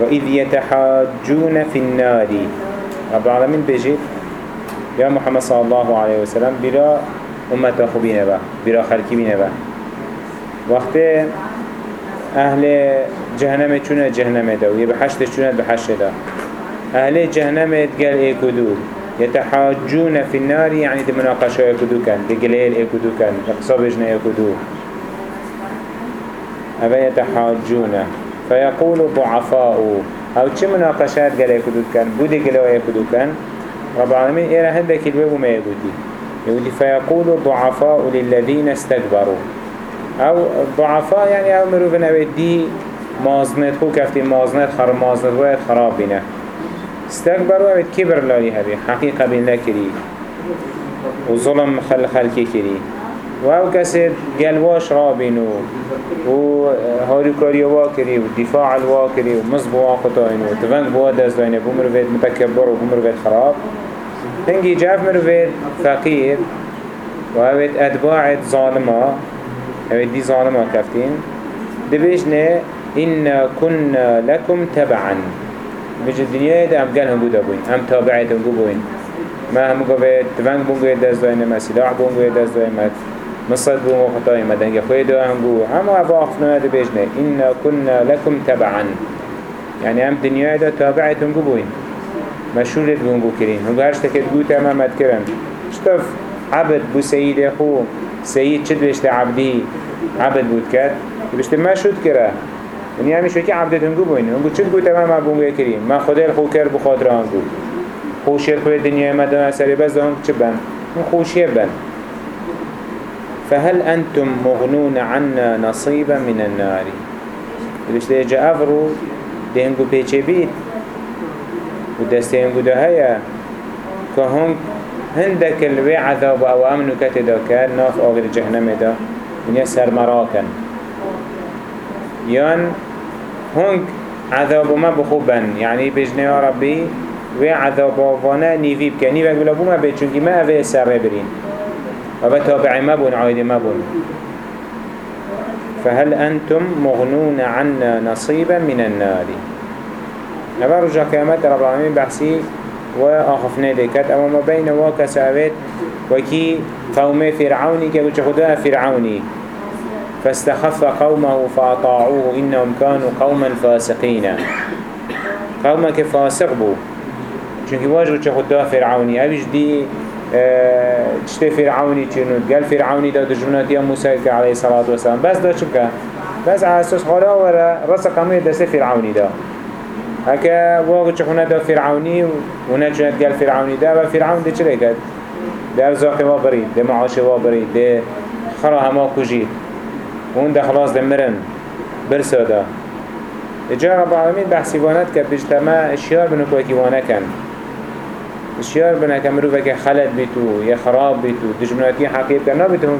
وإذ يتحاجون في النار. رب العالمين بيجي. يا محمد صلى الله عليه وسلم برا أمة خبين با برا خلقي بين با وقت أهل جهنم چونه جهنم دا ويبحشت چونه بحشت دا أهل جهنم قال إيه كدو يتحاجون في النار يعني دي مناقشة يكدو كان دي قليل يكدو كان اقصابجنا يكدو. أبا يتحاجون. فيقول ضعفاء. أو چه مناقشات قال يكدو كان؟ بودي قلوا يكدو كان. رب العالمين إيرا هندك الباب ما يقولي يقولي فيقول ضعفاء للذين استكبروا. أو ضعفاء يعني أو مروفنا دي مازنت خو كفتي مازنت خراب مازنت ويد خراب بنا استكبروا ويد كبر لالي هبي حقيقة بين لكري وظلم خل خلقي كري و كسد قلواش رابينو و هاريكاري واكري ودفاع الواكري ومصب واقطاين وتفنق بوا دازدين بمروفيد متكبر وبمروفيد خراب. هنجي جاف مروفيد فقير. وهوت أتباع ظالمة. هوت دي ظالمة كفتين. دبيجنا إن كنا لكم تبعا. بيجي الدنيا ده أم قالهم بودا بوين أم تابعتهم بوين ما هم قوة تفنق بونقوة دازدين ما سلاح بونقوة دازدين ما مصد بو مخطاي مدنگ خوي دو هم بو. هم افا افنا دو بيجنه إنا كنا لكم تبعا يعني هم دنيا دا تابعتم بوين مشهورت بون بو كرين هم هرش تكت بو تمام مد كرن شتف عبد بو سيد اخو سيد شد بيشت عبدي عبد بود كت بيشت ما شد كره يعني همش وكي عبدت هنگو بوين هنگو چد بو تمام بون كرين ما خدا الخو كر بو خاطر هنگو خوشیر خوی دنیا مدن سری بس چه بن؟ خوشیر بن. فهل أنتم مغنون عنا نصيبا من النار. بلش ديجا أفرو دهنگو بيچه بيت ودستهنگو ده هيا كهنگ هندك الوي عذاب أو أمنو كتدا كان ناف آغر جهنم دا. من يسر مراكن يان هنگ عذاب ما بخوبن. يعني بجنه يا ربي وي عذاب وأنا نيفي بك نيفي بلا بوما بيت چونكي ما أفي سر برين وبتابع ما بون عايد ما بون. فهل أنتم مغنون عنا نصيبا من النار؟ نبا رجع كامات رب العالمين بحسي وآخفنا ديكت أما ما بين واكسابت وكي قوم فرعوني كبوش خداء فرعوني فاستخف قومه فأطاعوه إنهم كانوا قوما فاسقين. قومك فاسق بو چونكي واجه خداء فرعوني أبيش دي تشتي فرعوني چنود قال فرعوني دا دجمناتي موسى عليه الصلاة والسلام بس دا شبكا بس على أساس حالا ورا رأس قامية دست فرعوني دا. هكا واقع چخونا دا فرعوني ونا چنود قال فرعوني دا وفرعون دا چلي كد دا ارزاق وابريد دا معاش وابريد دا خرا هما كجيد وون دا خلاص دا مرن. برسا دا جاء رب العالمين بحسيبانات كد بجتما اشيار بنكو اكيوانا كان اشيار بنا كمرو بك خلد بيتو يا خراب بيتو دجمناتي حقيب كان نابتهم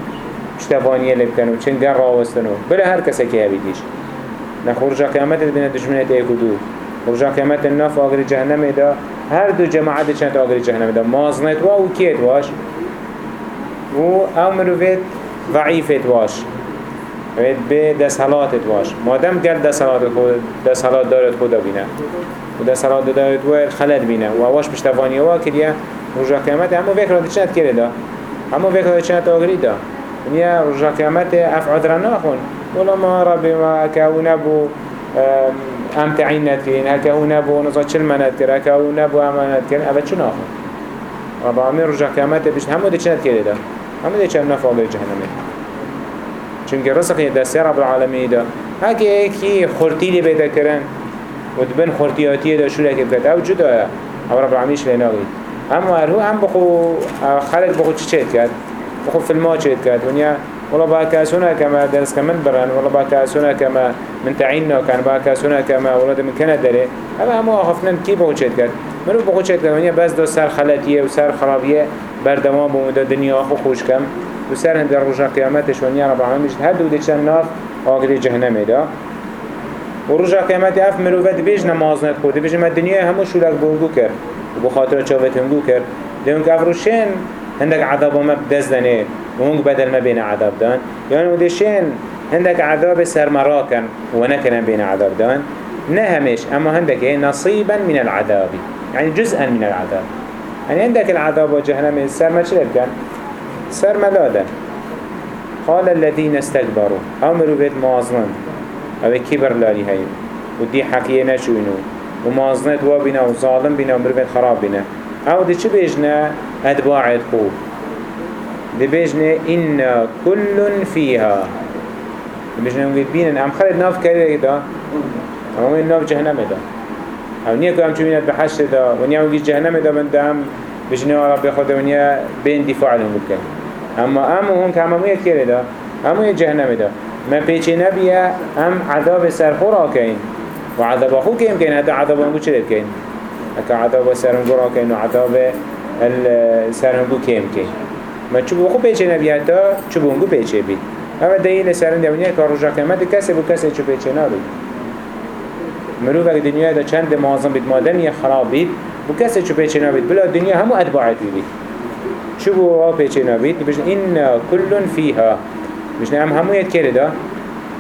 اشتفانية لبكنو چنگر راوستنو بلا هر کسی که هبیدیش نخورجا قیامت بنا دجمنات ايكودو خورجا قیامت الناف آگر جهنم دا. هر دو جماعت چند آگر جهنم دا. مازنت وا و کیت واش؟ و أو مروفت ضعیفت واش. باید به ده سلاتت باش. مادم گرد دسالات خود ده دارد خدا بینه و ده دارد وید خلد بینه. و بشه پشتوانی وا کریه. رجا قیامت همه ویک یعنی را دچنت کرده همه ویک را دچنت آگری ده نیا رجا قیامت اف عدران نخون. ولی ما ربی ما اکاو نبو ام تعین نتکرین. اکاو نبو نزا چلم نتکر اکاو نبو امانت کرن اوه چه نخون؟ رب العالمين رجع قيامته بيش هم دي همه كده ده هم دي جهنمه چونکه رزق دستی رب العالمین دا هکی یکی خورتی لی بیده کرن و دبن خورتیاتی دا شو لکه بکد أو جدا أو رب العالمینش لیناغید اما هرهو هم بخو خلق بخو چی چید کرد؟ بخو فیلما چید کرد. ونیا والله با كاسونا كما درس كمان بران والله با كاسونا كما من تعيننا كان با كاسونا كما ولد من كنا داره. اما هم كي بخو چید کرد؟ منو بخو چید کرد. ونیا بس دو سر خلطیه و سر خرابیه بردوام بومده دنیا آخو خوش کم. و سر هند رجا قیامتش ونیا رب العالمین میشد هر دو دیشن ناف آگری جهنم دا و رجا قیامت اف مروفت بیش نماز ند خود. بیش ما دنیا همو شولک بونگو کرد. و بخاطر چاوت هنگو کرد. دیون که افروشین هندک عذاب ما بدز دنه. وهنگ بدل ما بين عذاب دان. يعني ودشين عندك عذاب سرمراكا ونكنا بين عذاب دان. نهمش أما عندك إيه نصيبا من العذاب. يعني جزءا من العذاب. يعني عندك العذاب وجهنم سر ما شلب كان سر ملادا قال الذين استكبروا أمروا بيت موازنان أو كبر لالي هاي ودي حكيه نشوينو ومازنت وابنا وظالم بنا ومروفت خراب بنا أو دي چه بيجنا أتباعت خوب دي بيجنا إن كل فيها دي بيجنا نقول بينا أم خلد ناف كده دا أم وين ناف جهنم دا أو نيا كام شو بينات بحشت دا ونيا ونجي جهنم دا من دام بيجنا ربي خدا ونيا بين دفاع لهم بكن أما أم هون كامامية كده دا؟ أم جهنم دا. ما بيجي نبيا أم عذاب سرخورا كين وعذاب أخو كيم كين هذا عذاب أنقو چلت كين هكا عذاب سرنقورا كين وعذاب السرنقو كيم كين ما چوبو خو بيچه نبي حتى چوبو انقو بيچه بي اما دليل سرن دنیا که رجا قیمت کسی بو کسی چو بيچه نبي مروف اگه دنیا دا چند معظم بید مادم یه خراب بید بو کسی چو بيچه نبید بلا دنیا همو اتباعت بید شو بو آه بيچه نبید بجن كل فيها. بجن هم همو يد كره دا؟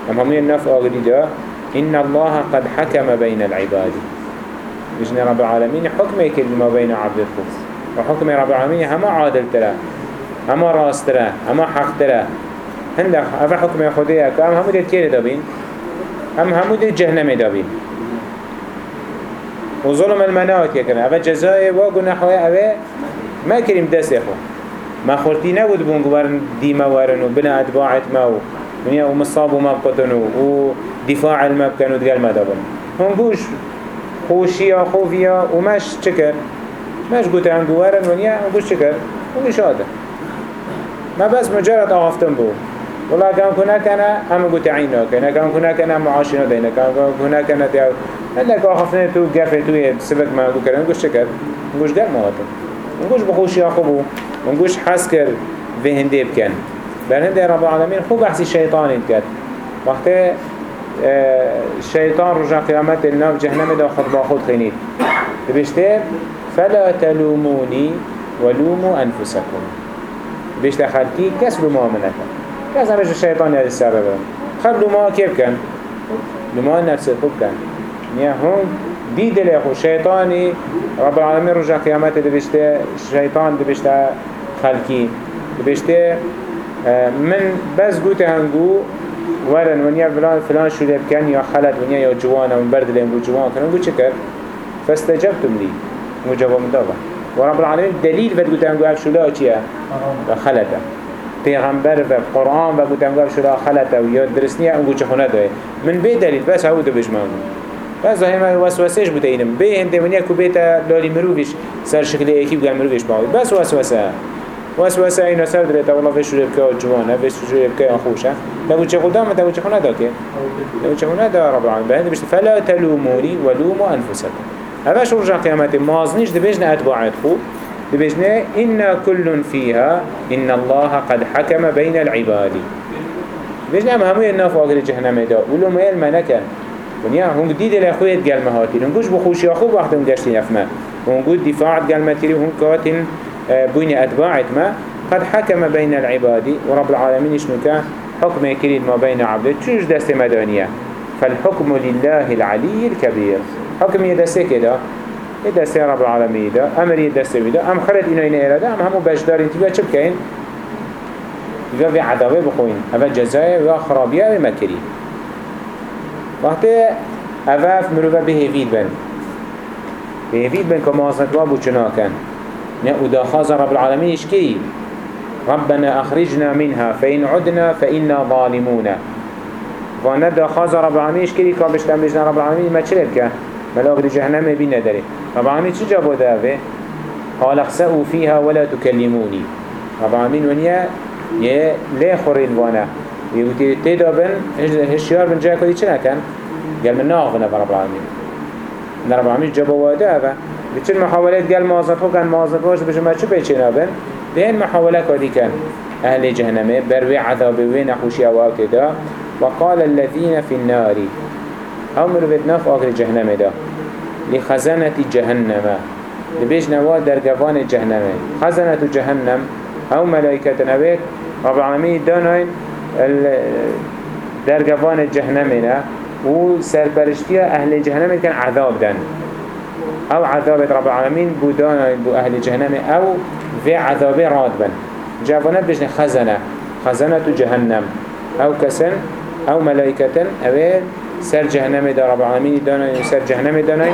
هم همو يد نف دا. إن الله قد حكم بين العباد. بجن رب العالمين حكم يكل ما بين عبد الخوف وحكم رب العالمين هما عادل ترى هما راس ترى هما حق ترى. هندك أفا حكم خديه كام همو ديت كيري دابين هم همو ديت جهنم وظلم المناوت يكنا أفا جزائي وقناحوه أفا ما كريم يخو ما خورتي نبود بون قبرن ديما ورن وبنا أتباعت ما ونيا ومصاب وما بقتنو ودفاع الما بكنو دقال ما دابن. هم بوش خوشيا خوفيا وماش شكر ماش قلت عن قوارن ونيا وبوش شكر ومش هذا ما بس مجرد أغفتن بو. والله كان كنا كنا هم قلت عينه كنا كان كنا كنا معاشنا دينا كان كنا كنا تياو هناك أخفنا تو قفل تو سبك ما قلت نقول شكر نقول قال ما هاتن نقول بخوشي أخبو نقول حس كر في هندي بكن بل هندي رب العالمين خو بحثي شيطان كد وقت الشيطان رجع قيامت النار جهنم دا خود خينيت بيشتر فلا تلوموني ولوموا أنفسكم بيشتر خلقي كسبوا ما منك كسب مش الشيطان هذا السبب خلوا ما كيف كان لما نفس الخب كان يعني هم دي دل خو شيطاني رب العالمين رجع قيامت دا بيشتر الشيطان دا بيشتر خلقي. دا بيشتر من بس قوت هنقو ورن ونيا فلان فلان شو لب كان يا خلت ونيا يا جوانا من برد لهم جوان كانوا نقول شكر فاستجبتم لي مجابا مدابا ورب العالمين دليل فد قلت هنقو شو لا اشياء خلته پیغمبر و قرآن و قلت شو لا خلته ويا درسني هنقو چخونه ده من بي دليل بس هاو دو بس هما وسوسهش بوده اینم به هنده ونیا کو بیتا لالی مروفش سر شکل ایکی بگل مروفش باوی. بس وسوسه وسوسه اینا سر درت والله فش شده بکه جوانه فش شده بکه خوشه تقول چه ما تقول چه خونه دا که تقول چه خونه دا رب العالمین بهند بشت فلا تلوموني ولوموا انفسكم هذا شو رجع قيامته مازنيش دبيجنا اتباعت خو دبيجنا إن كل فيها إن الله قد حكم بين العباد. دبيجنا هم همو يناف آخر جهنم دا ولو ما يلما نكن ونيا هم جديد لأخويت قال مهاتي نقولش بخوشي أخو وقتهم قشتين يفما ونقول دفاع قال متري وهم كاتن بين أتباعت ما. قد حكم بين العباد ورب العالمين شنو حكم كريد ما بين عبده تشوش دست مدانية فالحكم لله العلي الكبير حكم يدسته كده يدسته رب العالمين ده أمر يدسته بده أم خلت إنه إنه إراده أم همو بجدار انتباه چه بكين يبقى في عذابه بخوين أفا جزايا و خرابية و مكري وقت أفاف مروفة بهيفيد بن بهيفيد بن كما أصنت وابو چناكن ودا خاز رب العالمين يشكي ربنا أخرجنا منها فإن عدنا فإنا ظالمون. وندى خاز رب العالمين يشكي كابش تنبجنا رب العالمين ما تشربك ملاك دي جهنم بينا داري رب العالمين چه جابو دافه قال اخسأوا فيها ولا تكلموني رب العالمين ونيا يه ليه خورين وأنا يقولي تيدا بن هشيار بن جاكو دي چنا كان؟ قال من ناغنا رب العالمين. رب العالمين جابو دافه بچن محاولات قال خو كان باش بجمع چه بيچه نابن بين محاولات ودي كان. أهل جهنم بروي عذاب وين أخوشي أو كده وقال الذين في النار أمر بدناف آخر جهنم ده لخزنة جهنم. لبيج نوا درقفان جهنم. خزنة جهنم. أو ملائكة نبيت رب العالمين دانين درجوان الجهنم و سرپرشتيا أهل جهنم كان عذاب دن أو عذاب رب العالمين بودان بو أهل جهنم أو في عذاب راد بن. جابنا بجن خزنة خزنة جهنم أو كسن أو ملائكة أو سر جهنم دا رب العالمين دانا سر جهنم دانا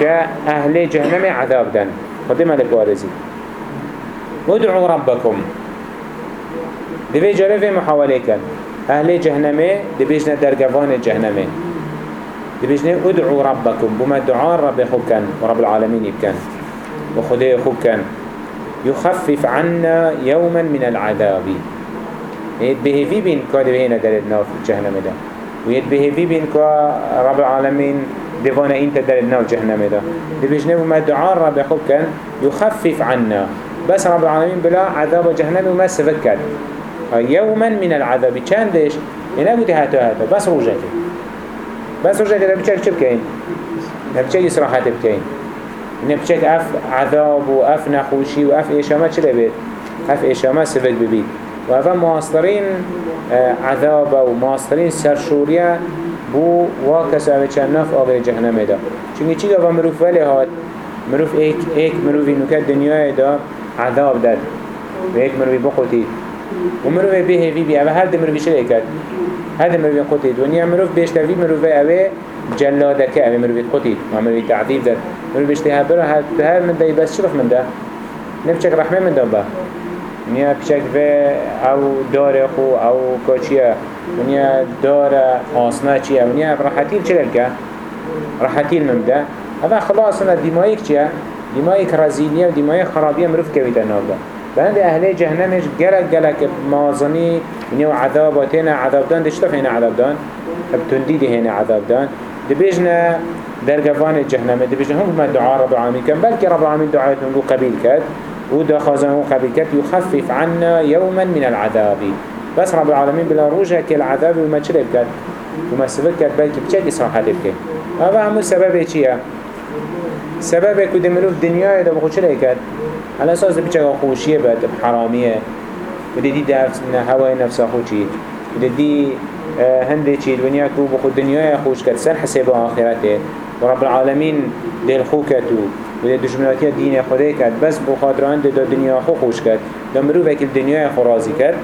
كأهل جهنم عذاب دن ملك وارزي ادعوا ربكم دبي جرى في محاولة كان أهل جهنم دبيجنا درجوان جهنم دبيجنا ادعوا ربكم بما دعاء رب خوكان ورب العالمين يبكن وخدي خوكان يخفف عنا يوما من العذاب. يتبهي في بين كاد بهنا دردنا في جهنم ده ويتبهي في بين رب العالمين دفانا انت دردنا في جهنم ده دبيجنا بما دعاء رب خوكان يخفف عنا. بس رب العالمين بلا عذاب جهنم وما سفكت يوما من العذاب. ديش هنا قلت هاتو هاتو. بس روجك بس روجك ده بچك چه بكين ده بچك إسراحات بكين هنا بچك اف عذاب و اف نخوشي و اف إشامة چه بيت اف إشامة سفك ببيت و اف ماسترين عذاب و ماسترين سرشوريا بو واكس اوه چند نف آغر جهنم ده چونکه چی گفت؟ مروف ولی هات. مروف ایک ایک مروفی نوکت دنیای ده عذاب داد. و ایک مروفی بخوتید ومروف به في بي أما هر دمروف شلي كد هر دمروف قتيد. ونيا مروف بيشتا في مروف أوي جلادك أوي مروف قتيد. ومروف تعذيب داد مروف بيشتا هبرا هر من ده بس شرف من ده نبشك رحمة من ده با. ونيا بشك في أو دار خو أو كوچيا ونيا دار آسنا چيا. ونيا راحتين چلالك راحتين من ده هذا خلاص أنا دمائك چيا؟ دمائك رزينية ودمائك خرابية مروف كويتا ناب بند أهل جهنمش جلك جلك مازني من عذاباتنا عذاب دان. دشتف هنا عذاب دان؟ بتنديد هنا عذاب دان. دبيجنا درجوان الجهنم دبيجنا هم ما دعاء رب العالمين كان بلكي رب العالمين دعاءتهم له قبيل كات ودا خازنه قبيل كات يخفف عنا يوما من العذاب. بس رب العالمين بلا روجه كالعذاب وما تشرب كات وما سبب كات بلكي بشكل إصلاحات بك هذا عمل سبب ايشيا سبب كده ملوف دنيا ده بخوش كات على أساس بچه خوشیه بد حرامیه و دی دفت هوای نفس خوشی و دی هنده چید ونیا کو بخود دنیای خوش کرد سر حساب آخرته. و رب العالمین دل خو کتو و دی دشمناتی دین خوده کرد بس بخاطران دی دنیا خو خوش کرد دمرو وکل دنیای خو رازی کرد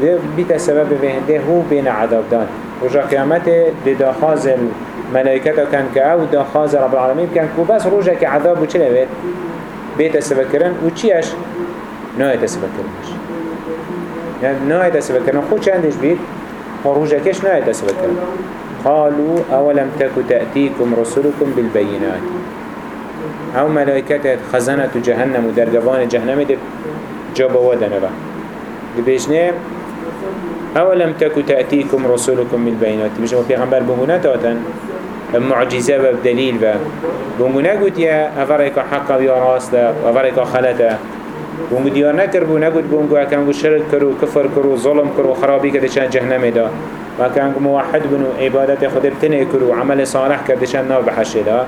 دی بیت سبب بهنده هو بین عذاب دان. و جا قیامت دی داخاز الملائکت کن که أو داخاز رب العالمین کن. که بس روژه که عذاب و چه بيت السبكرن و چيش نهاية السبكرنش يعني نهاية السبكرن خود چندش بيت؟ خروجكش نهاية السبكرن قالوا أولم تكو تأتيكم رسولكم بالبينات. أو ملائكة خزنة جهنم ودرجوان جهنم دي ودنا با دي بيجنه أولم تكو تأتيكم رسولكم بالبينات. بيجنه پیغمبر بمونات آتن؟ معجزه و دلیل و بونگو نگود یا افرایکا حقا یا راسته و افرایکا خلطه بونگو دیار نکر بو نگود بونگو اکنگو شرک کرو کفر کرو ظلم کرو خرابی کدشان جهنم دا. و موحد بنو عبادت خود بتنه کرو عمل صالح کدشان ناو بحشه دا.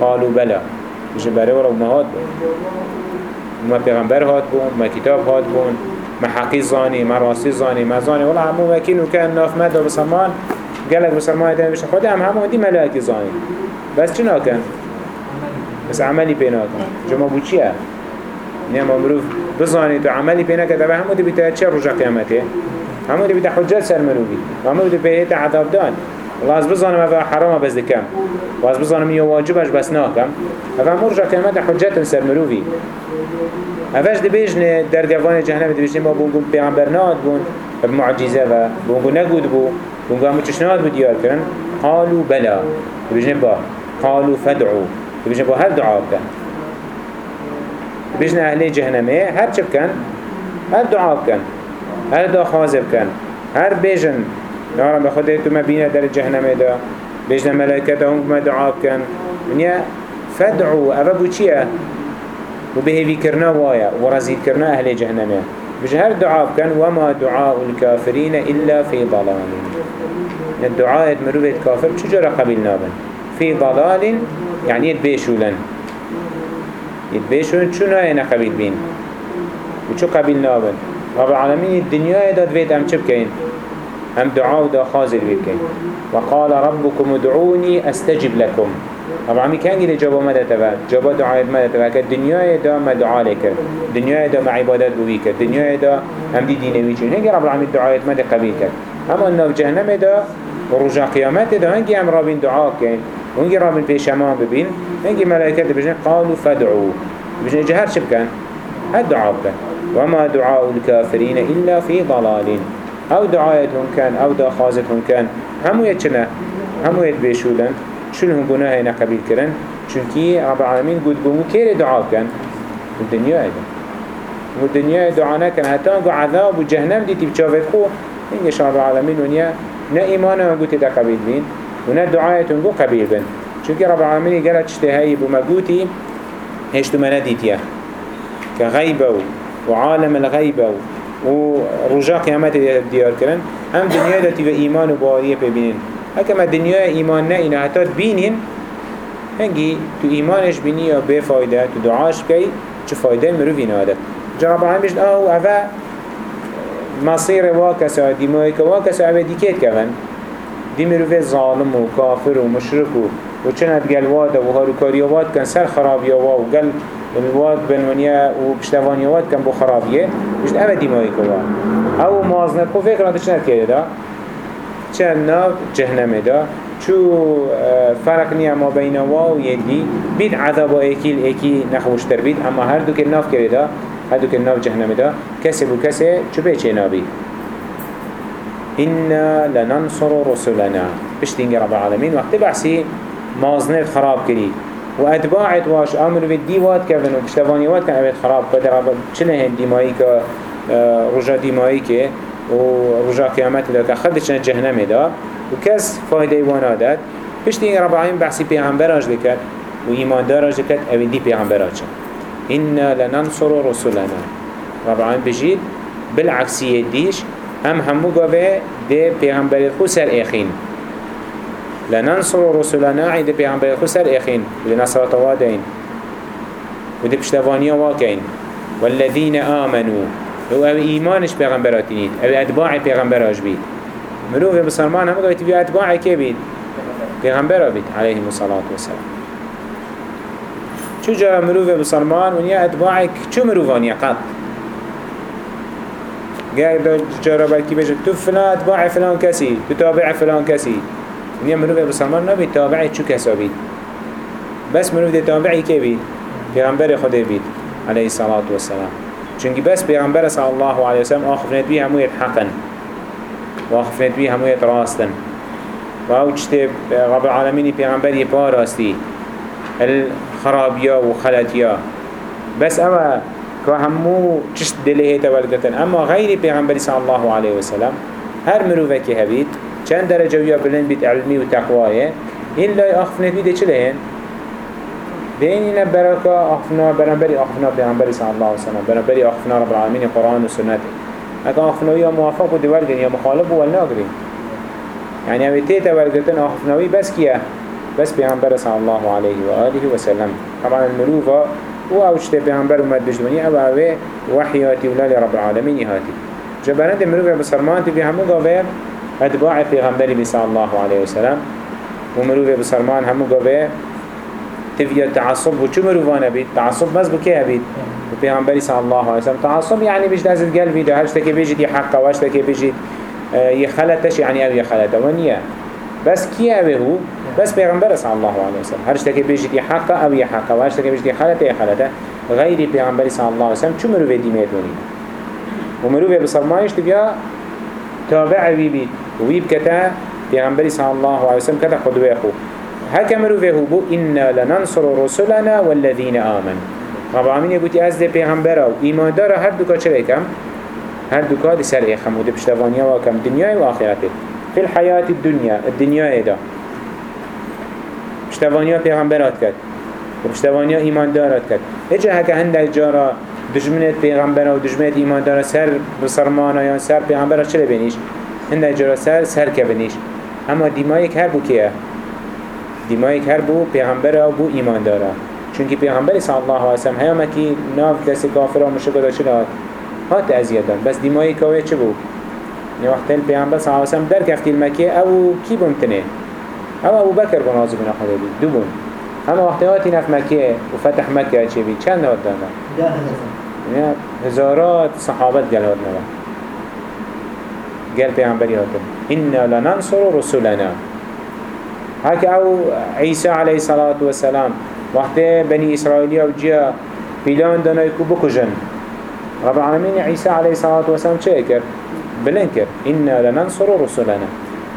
قالوا بلا. مش بره ورا ما هاد ما پیغمبر هات بون ما کتاب هات بون. ما حقی زانی ما راستی زانی ما زانی. ولی همون وکیل و کن ناف مد و بسمان قالك مسلمان دين بشه. خود هم همه دی ملائکه زانی بس چه ناکن؟ بس عملی پی ناکن. جمع بو چیه؟ نیم امروف بزانی تو عملی پی نکد و همه دی بیتا چه رجا قیامته؟ همه دی بیتا حجت سر مروی همه دی بیتا عذاب دان. والله از بزانم اوه حرام بس دکم. و از بزانم یه واجبش بس ناکم. اوه همه رجا قیامت حجت سر مروی اوهش دی بیجن در گوان جهنم دی بیجن ما بونگون پیغمبر ناد بون. بمعجزه و بونگون نگود بو بونگو همو چشنات بو دیار کرن قالوا بلا. بجنه با. قالوا فدعوا بجنه با هر دعا بکن. بجنه أهل جهنمه هر چه بکن هر دعا بکن هر دا خوازه بکن هر بجن نارم بخوده تو مبینه در جهنمه دا. بجنه ملائکه دا هم دعا بکن. ونیا فدعوا اوه بو چیه؟ و بهوی کرنا وایا و رزید کرنا أهل جهنمه. بجهر دعاء كان وما دعاء الكافرين إلا في ضلال. الدعاء مروفة كافر چجرا قبل نابن؟ في ضلال يعني يتبيشولن يتبيشولن چو ناينا قبل بين؟ وچو قبل نابن؟ رب العالمين الدنيا داد بيت أم چبكين هم دعاء دا خازل بكين. وقال ربكم ادعوني أستجب لكم. رب العالمين كان قيل جواب مدى تبا جواب دعاء مدى تبا كالدنيا دا ما دعاء لك. الدنيا دا ما عبادات بويك الدنيا دا هم دي ديني ويچين هنگي رب العالمين دعاء مدى قبيل كد اما انه جهنم دا ورجع قيامات دا. هنگي هم رابين دعاء كين هنگي رابين بيشمان ببين هنگي ملائكة بجن قالوا فادعوا بجن جهر شبكن هاد دعاء كان وما دعاء الكافرين إلا في ضلال. أو دعايتهم كان أو دا خازتهم كان همو يتشنا همو يتبيشولن شون هم گناه نقبيل كرن چونكي رب العالمين قد بمو كير دعاء كان الدنيا أيضا والدنيا دعانا كان حتى نقو عذاب وجهنم دي تبجافت خو إنجش رب العالمين ونيا نا إيمانا قد دا قبيل بين ونا دعايتهم قو قبيل بين چونكي رب العالمين قالت اشتهاي بمقوتي هشتو منديتيا كغيبة وعالم الغيبة و رجا قیامت دیار کرن هم دنیا دا تیو ایمان و باوریه ببینین هکما دنیا ایمان نه اینا حتی بینین هنگی تو ایمانش بینی یا به فایده تو دعاش بکی چه فایده مروفی ناده جرب هم بجن آهو اوه مصير واكسا دمائك واكسا اوه دیکت کون دی مروفی ظالم و کافر و مشرک و و چند گلواده و هاروکاریوات کن سر خرابیوا و گل الواد بنونيا وبشتوانيوات كان بو خرابيه مش أبدا ديماي كوا أو مازنة كو فكرة تشنت كده دا؟ چند ناف جهنم دا. شو فرق نيا ما بين واو يدي بيد عذاب ايكيل ايكي نخوشتر بيد اما هر دو كالناف كده دا هر دو كالناف جهنم دا كسي بو كسي شو بيچه نابي إنا لننصر رسلنا بشتين رب العالمين وقت بحسي مازنة خراب كري وأتباعت واش أمر في واد كفن وكشتفاني واد كان أبيت خراب. قدر رب چنه ديمائي كا رجا ديمائي كه ورجا قيامت دا كخدش جهنم دا وكس فايدة وأنا داد. بشتين رب العالمين بحثي پیغمبراج لكت وإيمان داراج لكت أبين دي پیغمبراج إنا لننصر رسولنا رب العالمين بجيد بالعكسية ديش هم همو قوة دي پیغمبر خو سر اخين لننصر رسولنا عند پیغمبر خو سر اخين لنصرت وادين ودي پشتوانيا واكين والذين آمنوا هو أو ايمانش پیغمبراتينيد أو اتباع پیغمبراش بيت مروف بسلمان هم قويت بي اتباع كي بيت پیغمبرا بيت عليه الصلاة والسلام. شو جا مروف بسلمان ونيا اتباعك شو مروفانيا قط. قاعد جرى بلكي بيجي تو فلان اتباع فلان كسي تتابع فلان كسي ونیا مروف بسلمان نبی تابعی چو کسا بید؟ بس مروف ده تابعی که بید؟ پیغمبر خود بید. علیه الصلاة والسلام. چونکه بس پیغمبر صلی الله علیه وسلم آخفنت بی همویت حقا و آخفنت بی همویت راستن. و أو چطه رب العالمین پیغمبر یه پا راستی. الخرابیا و خلطیا. بس اما که همو چشت دلیه تولدتن اما غیر پیغمبر صلی الله علیه وسلم هر مروفه که هبید چند درجه ويا بلند بيت علمي وتقواه إن لا أخفنت بيده چه لهن؟ بيننا بركة أخفنا برنبري أخفنا بيعنبري صلى الله عليه وسلم برنبري أخفنا رب العالمين القرآن والسنة أكا أخفنا يا موافق ودوالجن يا مخالف والناقرين يعني أبي تيتا والجتنا أخفنا بس كيا؟ بس بيعنبري صلى الله عليه وآله وسلم. طبعا الملوفة بيعنبر ومد بجدوني أبا أبي وحياتي ولا رب العالمين هاتي جبران دي ملوفة بسرمانتي في همو قوير اتباع پیغمبری بی صلی الله علیه وسلم. و مروف بسرمان همو گوه تفيا تعصب و چو مروفانه بید تعصب مز بکی بید و پیغمبری صلی الله علیه وسلم تعصب يعني بيش دازت قلبي ده هشتكي بيجد يحقه وهشتكي بيجد يخلتش يعني أو يخلته ونيا بس كي هو؟ بس پیغمبر صلی الله علیه وسلم. هر اشتكي بيجد يحقه أو يحقه وهشتكي بيجد يخلته يخلته غير پیغمبری صلی الله علیه وسلم چو مروف ديميت ونيا و مروف بسرمانش تبيا تابع بيبيت ويب كتا پیغمبری صلی الله علیه وسلم كتا قدوه خو. هكا مروفه بو إنا لننصر رسلنا والذين آمن رب العالمين يقول از ده پیغمبره و ایمان داره هر دوكا چرا کم؟ هر دوكا دي سر ايخم و دي پشتوانيا و کم دنیای و آخرته في الحياة الدنيا الدنيا دا پشتوانيا پیغمبرات کد و پشتوانيا ایمان دارات کد اجا هكا هندك جارا دجمنت پیغمبره و دجمنت ایمان داره سر بسرمانا یا سر پیغمبره چرا بینیش؟ هنده جرا سر سر کبنیش اما دیمایک هر بو کیه دیمایک هر بو پیغمبر بو ایمان داره چونکه پیغمبر صلی الله علیه وسلم هیامه کی ناف دست کافر و مشکل چه داد هات ازیادن بس دیمایی که چه بود یه وقت این پیامبر صلی الله علیه و سلم در کفتی المکه او کی بمتنه او ابو بکر بن عازم بن خدا بید دو بون. اما وقتی هاتی نف مکه و فتح مکه چه بید چند هات ده هزار. یعنی هزارات صحابت گل هات نوا قال پیامبری هاتن إنا لننصر رسولنا هكا أو عيسى عليه الصلاة والسلام. وقت بني إسرائيل أو جيا بلان دانا يكو بكجن رب العالمين عيسى عليه الصلاة والسلام چه كر بلن كر إنا لننصر رسولنا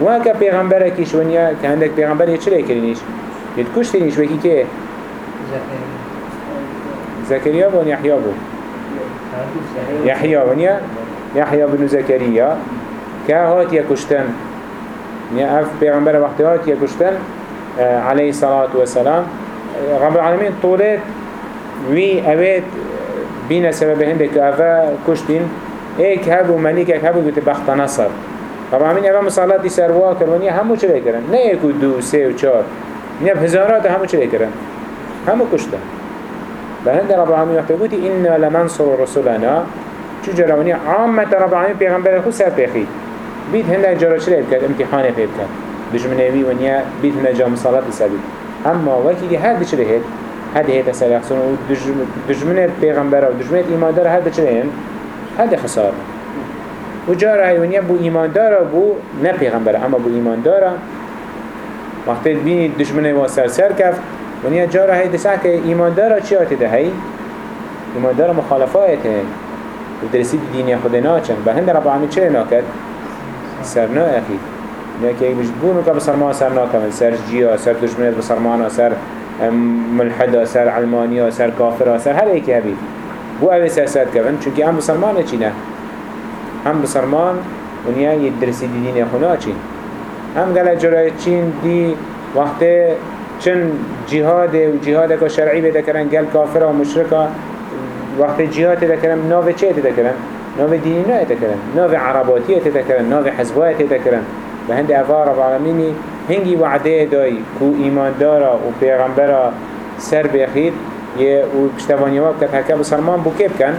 وهكا پیغمبرك شونيا كهندك پیغمبر چه لكرينيش يتكشتنيش وكي كي زكريا بن يحيى بن يحيى ونيا يحيى بن زكريا كهات يكشتن يا أف بيغمبر وقت هات يكشتن آه، عليه الصلاة والسلام. آه، رب العالمين طولت وي أبيت بين سبب هندك أفا كشتين. إيك هبو مليك هبو قلت بخت نصر. رب العالمين أفا مصالات سروا كرونيا همو چلي كرن. نه يكو دو سي و چار. نيا بهزارات همو چلي كرن. همو كشتن. بهند رب العالمين وقت قلت إنا لمنصر رسولنا چو جرامني عامة رب العالمين پیغمبر خود سر پیخید بيت هنده جارا چرا بكت امتحان كت دجمنوي ونيا بيت هنده جام صلاة سبيل اما وكي دي هر چرا هيت هر هيت سر يحسن و دجمنت پیغمبر و دجمنت ایمان دار هر چرا هن هر خسار. و جارا ونيا بو ایمان دار بو نه پیغمبر اما بو ایمان دار وقت بینی دشمنه سر سر کفت ونیا جارا هی دسا که ایمان دارا چی آتی ده هی؟ ایمان مخالفایت هی و درسی دینی خود ناچن به هند رب العالمین چه ناکد؟ سر نا اخی. نه که ایمش بونو که بسرمان سر ناکمل سر جیا سر دشمنت بسرمانا سر ملحدا سر علمانیا سر کافرا سر هر ایکی هبید بو اوی سر سر کبن. چونکه هم بسرمان چی نه؟ هم بسرمان ونیا یه درسی دینی خونا چی هم گله جرای چین دی وقت چن جهاد و جهاد که شرعی بده کرن گل کافر و مشرکا وقت جهاد ده کرن ناو چه ده کرن ناو دینی نه ده کرن ناو عرباتی ده کرن ناو حزبات ده کرن و هند افا رب العالمینی هنگی وعده دای کو ایمان دارا و پیغمبرا سر بخید یه و پشتوانی واب کت هکا بسرمان بو کب کن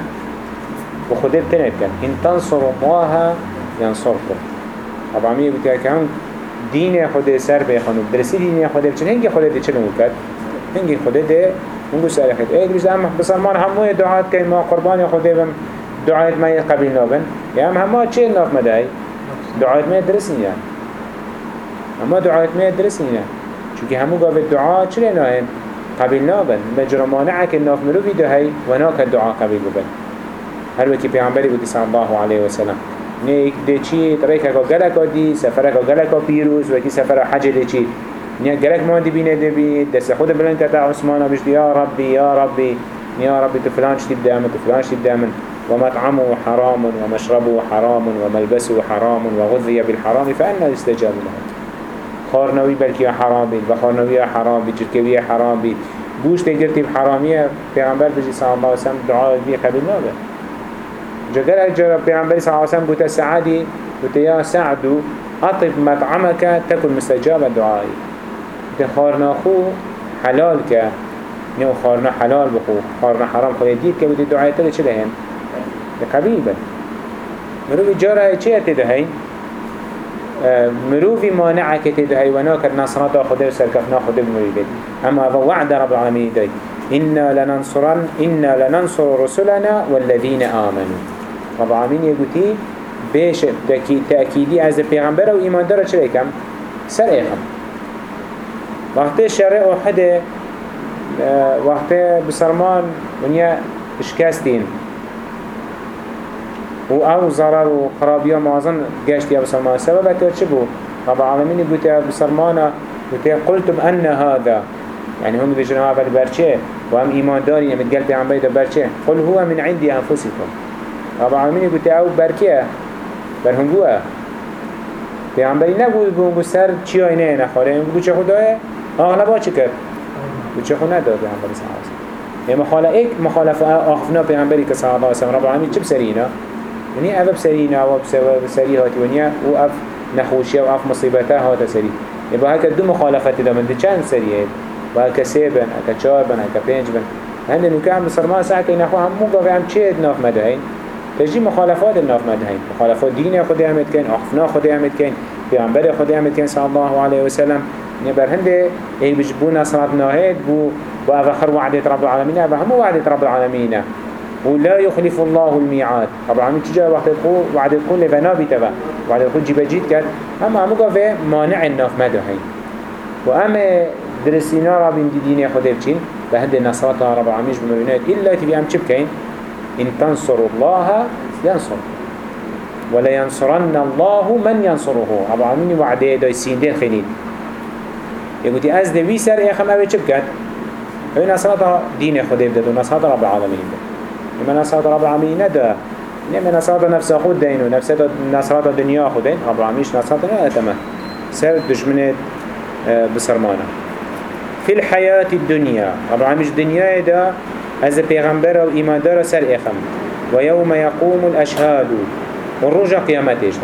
و خوده بتنب کن. ان تنصر الله ينصركم رب العالمین بوده که هم دین خود سر بخوان و درسی دین خود بچن هنگی خود ده چه نمو کرد هنگی خود ده هنگو سر خید دوست هم بسرمان هموی دعات که ما قربان خود بم دعایت ما قبیل نابن یا هم همه چه ناف مدهی دعایت ما درس نیه اما دعایت ما درس نیه چونکه همو گاوه دعا چه ناهن قبیل نابن مجرمانه که ناف مروفی دهی و ناک دعا قبیل ببن. هر وکی پیغمبری بودی صلی الله علیه وسلم نه ده چی طریقه که گلک دی سفره که گلک پیروز و کی سفر حج ده چی نه گلک ما دی بینه ده بی دست خود بلند کتا عثمان بشت یا ربی یا ربی. یا ربی تو فلان شتی بدامن تو فلان شتی بدامن ومطعمه حرام ومشربه حرام وملبسه حرام وغذي بالحرام فأنا يستجاب له. خارنوي بلكي حرام بيت وخارنوي حرام بيت جركوية حرام بيت بوش تقرتي بحرامية پیغمبر بجي صلى الله عليه وسلم دعاء بي قبل نابه جدل أجر پیغمبر صلى الله عليه وسلم قلت سعادي قلت يا سعد أطب مطعمك تكن مستجاب الدعاء قلت خارنا خو حلال ك نو خارنا حلال بخو خارنا حرام خو يديد كبت الدعاء تلي چلهن قبيل بل مروفي جارة چه تدهين مروفي مانعك تدهي وناكر نصرات خده وسركفنا خده بمريبت أما هذا وعد رب العالمين دي إنا لننصرن إنا لننصر رسلنا والذين آمنوا. رب العالمين يقولي بيش تأكيدي از پیغمبر و ایمان داره چرا کم؟ سر ایخم وقت شرع احد وقت بسرمان ونیا اشکستین و آو ضرر و خرابی معظم گشت یا بسرمان سبب که چه بو؟ رب العالمين قلت يا بسرمانا قلت قلتم أن هذا. يعني هم بيجنوا هذا برشة وهم إيمان دارين يمد قلب عن بيت برشة قل هو من عندي أنفسكم رب العالمين قلت أو بركة برهنگوه پیامبری نگوی بونگو سر چی آینه نخوره این بگو چه خداه آغلبا چه کرد؟ بگو چه خود نداد پیامبری صلی اللہ علیه وسلم مخاله ایک مخالف آخفنا پیامبری که صلی اللہ رب العالمین چه بسرینا یعنی اف و بسری هاتی ونیا و اف نخوشی و اف مصیبته هات سری. با هکا دو مخالفت دا دی چند سریه با هکا سه بن هکا چار بن هکا پنج بن. هنده نوکه هم بسرمان سعی که نخواه همون گاوه هم چه ناف مدهین تجي مخالفات الناف مدهين مخالفات دين خدي عمد كين أخفنا خدي عمد كين پیامبر خدي عمد كين صلى الله عليه وسلم. نبر هنده اي بجبو نصرات ناهد بو بو أفخر وعدة رب العالمين أفا همو وعدة رب العالمين ولا يخلف الله الميعاد. رب العالمين تجا وقت تقول وعد تقول لفنا بتبا وعد تقول جيب جيد كد أما همو قفه مانع الناف مدهين وأما درسينا رب دين خدي بچين بهند نصرات رب العالمين بمرينات إلا تبي أم چبكين إن تنصروا الله ينصر ولا ينصرن الله من ينصره رب العالمين وعده داي سيندين خليل يقول أز دوي سر إيخم أبي چبكت هي نصرات دين خدي بدد ونصرات رب العالمين بدد إما نصرات رب العالمين دا إما نصرات نفس خود دين ونفس نصرات الدنيا خود دين رب العالمين نصرات لا أتمه سر دشمنت بسرمانه. في الحياة الدنيا رب العالمين الدنيا دا از پیغمبر و ایماندار سر اخم. و یوم یقوم الاشهاد. و رجا قیامتش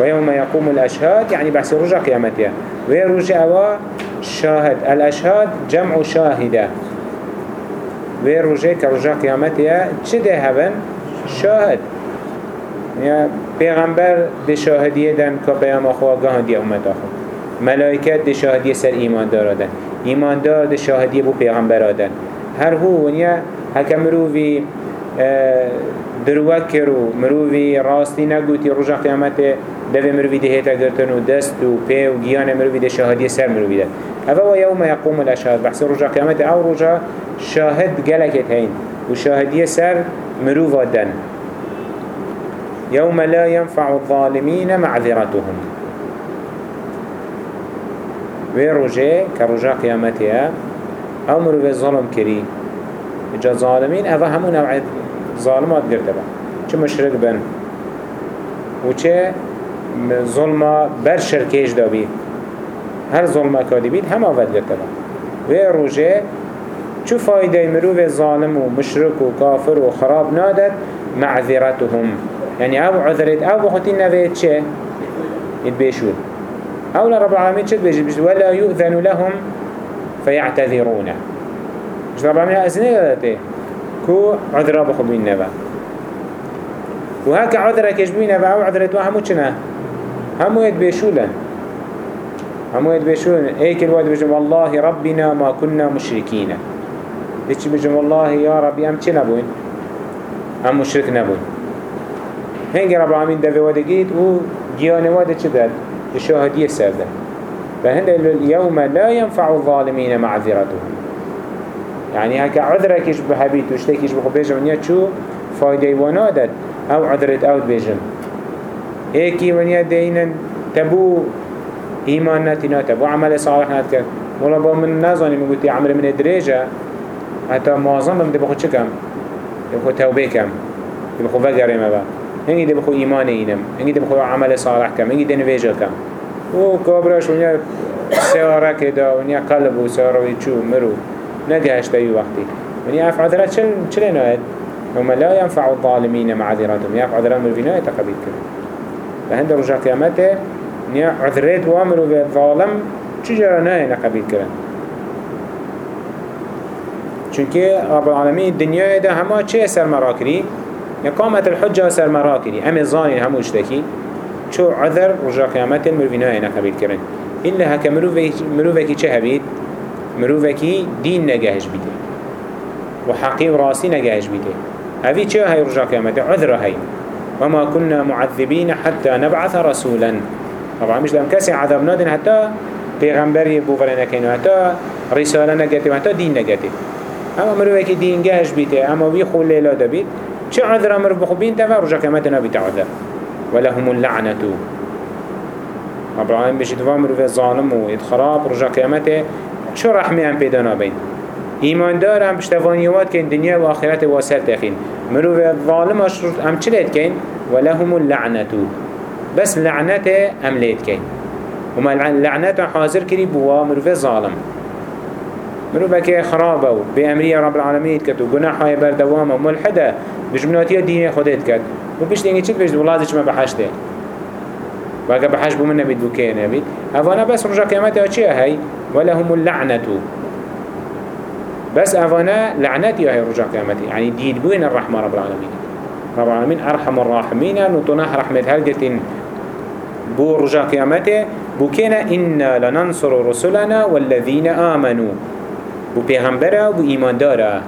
و یوم یقوم الاشهاد يعني بحث رجا قیامتها و رجا و شاهد. الاشهاد جمع شاهده. و رجا كرجا قيامتها چه ده هبن شاهد يعني پیغمبر ده شاهدیه دن که پیام خواه گاهن دی امت آخو ملائکت ده شاهدیه سر ایمان دار دن ایمان دار ده شاهدیه بو پیغمبر دن هر هو ونیا هکا مروفی دروک کرو مروفی راستی نگوتی رجا قیامت دوی مروفی ده هیتا گرتن و دست و پی و گیان مروفی ده شاهدی سر مروفی ده. و یوم یقوم الاشهاد. بحث رجا قیامت أو رجا شاهد گلکت هین و شاهدی سر مروفا دن يوم لا ينفع الظالمين معذرتهم. ويرجع كرجا قيامتها مروف ظلم كري جا ظالمين اوه همون نوع ظالمات گرده با چه مشرک بن؟ و چه ظلم بر شرکیش دا بید هر ظلم کادی بید هم آود گرده با و روژه چو فایده مروف ظالم و مشرک و کافر و خراب نادد معذرتهم. يعني أو عذرت أو بخطين نويت چه؟ يتبيشون أو لرب العالمين چه تبيشون ولا يؤذن لهم فيعتذرونه مش رب العالمين أسنه دادته كو عذرا بخبين نبا وهكا عذرا كشبين نبا أو عذرتوا همو چنا همو يتبشولن همو يتبشولن ايك الواد بجم والله ربنا ما كنا مشركين ديش بجم والله يا ربي أم چه نبوين أم مشرك نبوين هنگی رب العالمین دوی واده گید و گیانه واده چه داد؟ شاهدیه سر داد. فهند اليوم لا ينفع الظالمين معذرتهم. يعني هكا عذركش بحبيت وشتكيش بخو بيجم ونيا چو؟ فايده وأنا داد. أو عذرت اوت بيجم ايكي ونيا دينا تبو ايمان نتنا تبو عمل صالح نتكر ولا با من نظاني من قلتي عمل من دريجة حتى معظم بمده بخو چكم بخو توبه كم بخو فقر ما با هنگی ده بخو ایمان اینم. هنگی ده بخو عمل صالح کم. هنگی ده نویجه کم. و کابراش ونیا سیاره که دا ونیا قلب و سیاره چو مرو نجهش تأي وقتي ونیا اف عذرات چل چل ناید وما لا ينفع الظالمين معذرتهم يا عذرات مرفينا يتقبل كده. فهند رجع قيامته نيا عذرات وامروا بالظالم چجرا ناهي نقبل كده. چونكه رب العالمين الدنيا ده هما چه سر مراكري قامت الحجة سر مراكري أم الظاني همو اشتكي شو عذر رجع قيامته مرفينا نقبل كده إلا هكا مروفكي چه هبيت مروفكي دين نجهش بيته وحقي وراسي نجهش بيته هذه چه هاي رجع قيامته عذر هاي وما كنا معذبين حتى نبعث رسولا. طبعا مش لم كسي عذاب نادن حتى پیغمبری بوفرنا كينو حتى رسالة نجته حتى دين نجته اما مروفكي دين جهش بيته اما وي خول ليلا دبيت چه عذر مروف بخبين تفا رجع قيامته نبيت عذر. ولهم اللعنة. العالمين بيش دوام مروف ظالم و ادخراب رجع قيامته شو رحمه هم پیدا نابین؟ ایمان دار هم پشتوانیوات کن دنیا و آخرت واسر تخین. مروف ظالم هم چلید کن ولهم اللعنتو بس لعنت هم لید کن وما لعنت حاضر کری بوا مروف ظالم. مروف که خرابه و به امری رب العالمین کد و گناح های بردوام و ملحده. بجمناتی دین خودت کد و پشت اینگه چید بجد؟ ولازش ما بحشته و اگه بحش بومن نبید بو که نبید. اوانا بس رجا قیامت ها چیه هی؟ ولهم اللعنة بس أفانا لعنتي هاي رجع قيامتي يعني ديد بوين الرحمة رب العالمين رب العالمين أرحم الراحمين نطنح رحمة هلقتين بو رجا قيامته بو كنا إنا لننصر رسلنا والذين آمنوا. بو پیغمبره و بو ایمان داره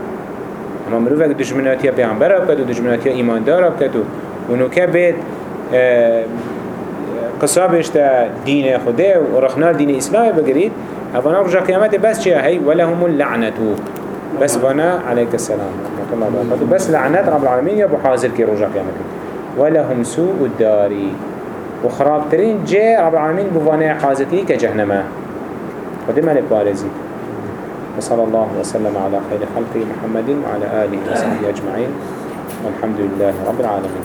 اما مروفه که دشمناتی پیغمبره بکد و دشمناتی ایمان داره بکد و نوکه بید قصابش تا دين خده و رخنا دين اسلام بگرید اونا رجا قیامت بس چه هی؟ ولهم اللعنتو بس بنا عليك السلام. بس لعنات رب العالمين يبو حاضر كي رجا قيامته ولهم سوء الداري وخرابترين جاء رب العالمين بوانا حاضر كي كجهنمه ودي ملك بارزي وصلى الله وسلم على خير خلقه محمد وعلى آله وصحبه أجمعين والحمد لله رب العالمين